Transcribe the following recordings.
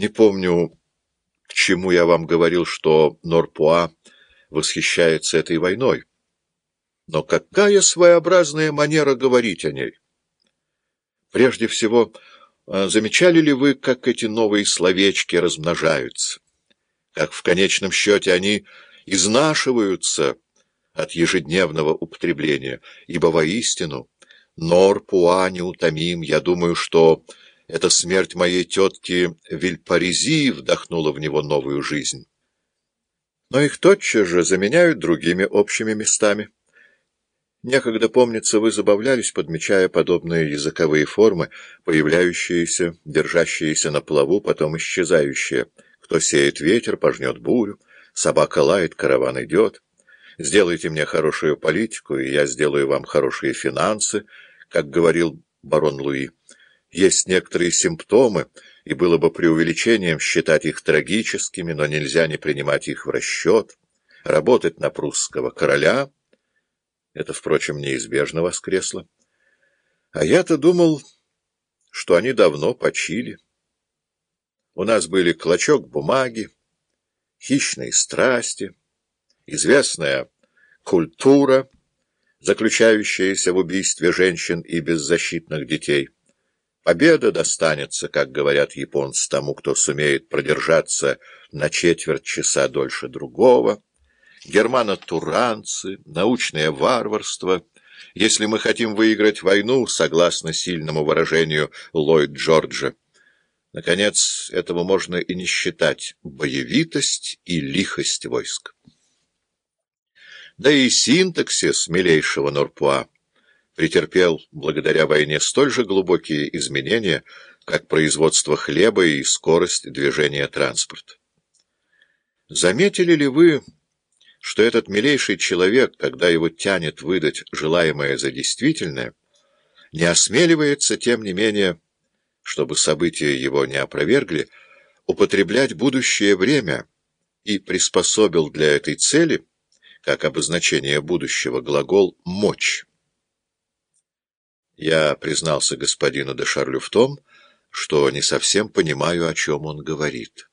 Не помню, к чему я вам говорил, что Норпуа восхищается этой войной. Но какая своеобразная манера говорить о ней! Прежде всего, а, замечали ли вы, как эти новые словечки размножаются? Как в конечном счете они изнашиваются от ежедневного употребления, ибо воистину Норпуа неутомим, я думаю, что эта смерть моей тетки Вильпаризи вдохнула в него новую жизнь. Но их тотчас же заменяют другими общими местами. Некогда, помнится, вы забавлялись, подмечая подобные языковые формы, появляющиеся, держащиеся на плаву, потом исчезающие. Кто сеет ветер, пожнет бурю, собака лает, караван идет. Сделайте мне хорошую политику, и я сделаю вам хорошие финансы, как говорил барон Луи. Есть некоторые симптомы, и было бы преувеличением считать их трагическими, но нельзя не принимать их в расчет. Работать на прусского короля — это, впрочем, неизбежно воскресло. А я-то думал, что они давно почили. У нас были клочок бумаги, хищные страсти, известная культура, заключающаяся в убийстве женщин и беззащитных детей — Победа достанется, как говорят японцы, тому, кто сумеет продержаться на четверть часа дольше другого. Германо-туранцы, научное варварство. Если мы хотим выиграть войну, согласно сильному выражению Ллойд Джорджа, наконец, этого можно и не считать боевитость и лихость войск. Да и синтаксис милейшего Норпуа претерпел благодаря войне столь же глубокие изменения, как производство хлеба и скорость движения транспорта. Заметили ли вы, что этот милейший человек, когда его тянет выдать желаемое за действительное, не осмеливается, тем не менее, чтобы события его не опровергли, употреблять будущее время и приспособил для этой цели, как обозначение будущего, глагол «мочь». Я признался господину де Шарлю в том, что не совсем понимаю, о чем он говорит.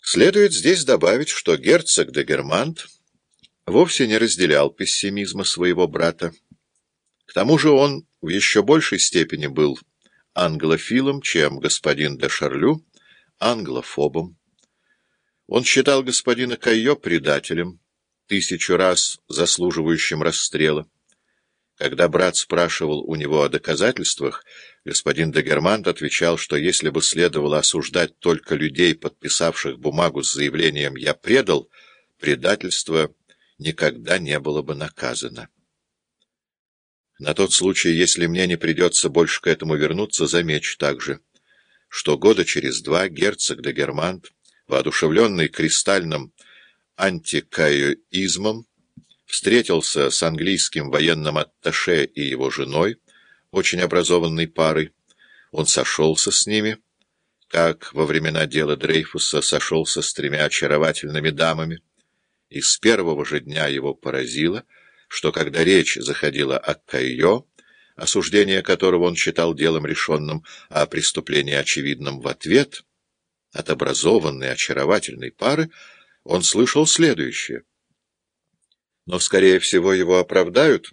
Следует здесь добавить, что герцог де Германт вовсе не разделял пессимизма своего брата. К тому же он в еще большей степени был англофилом, чем господин де Шарлю, англофобом. Он считал господина Кайо предателем, тысячу раз заслуживающим расстрела. Когда брат спрашивал у него о доказательствах, господин Дагермант отвечал, что если бы следовало осуждать только людей, подписавших бумагу с заявлением «я предал», предательство никогда не было бы наказано. На тот случай, если мне не придется больше к этому вернуться, замечу также, что года через два герцог Дагермант, воодушевленный кристальным антикаоизмом, встретился с английским военным атташе и его женой, очень образованной парой. Он сошелся с ними, как во времена дела Дрейфуса сошелся с тремя очаровательными дамами, и с первого же дня его поразило, что когда речь заходила о Кайо, осуждение которого он считал делом решенным, а преступление очевидным в ответ, от образованной очаровательной пары, он слышал следующее — но, скорее всего, его оправдают.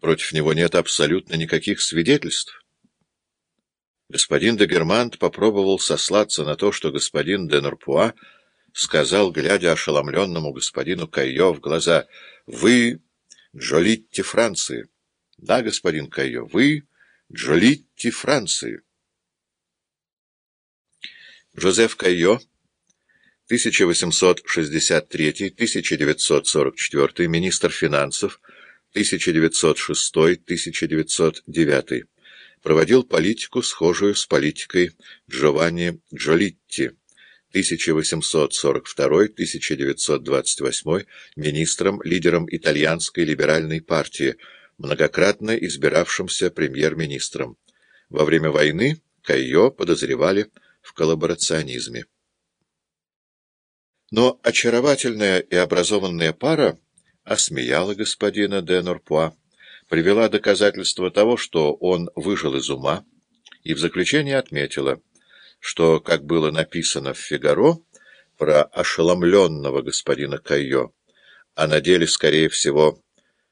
Против него нет абсолютно никаких свидетельств. Господин де Германт попробовал сослаться на то, что господин де Норпуа сказал, глядя ошеломленному господину Кайо в глаза, «Вы Джолитти Франции». «Да, господин Кайо, вы Джолитти Франции». Жозеф Кайо 1863-1944, министр финансов, 1906-1909, проводил политику, схожую с политикой Джованни Джолитти, 1842-1928, министром, лидером итальянской либеральной партии, многократно избиравшимся премьер-министром. Во время войны Кайо подозревали в коллаборационизме. Но очаровательная и образованная пара осмеяла господина де Норпуа, привела доказательства того, что он выжил из ума, и в заключение отметила, что, как было написано в «Фигаро», про ошеломленного господина Кайо, а на деле, скорее всего,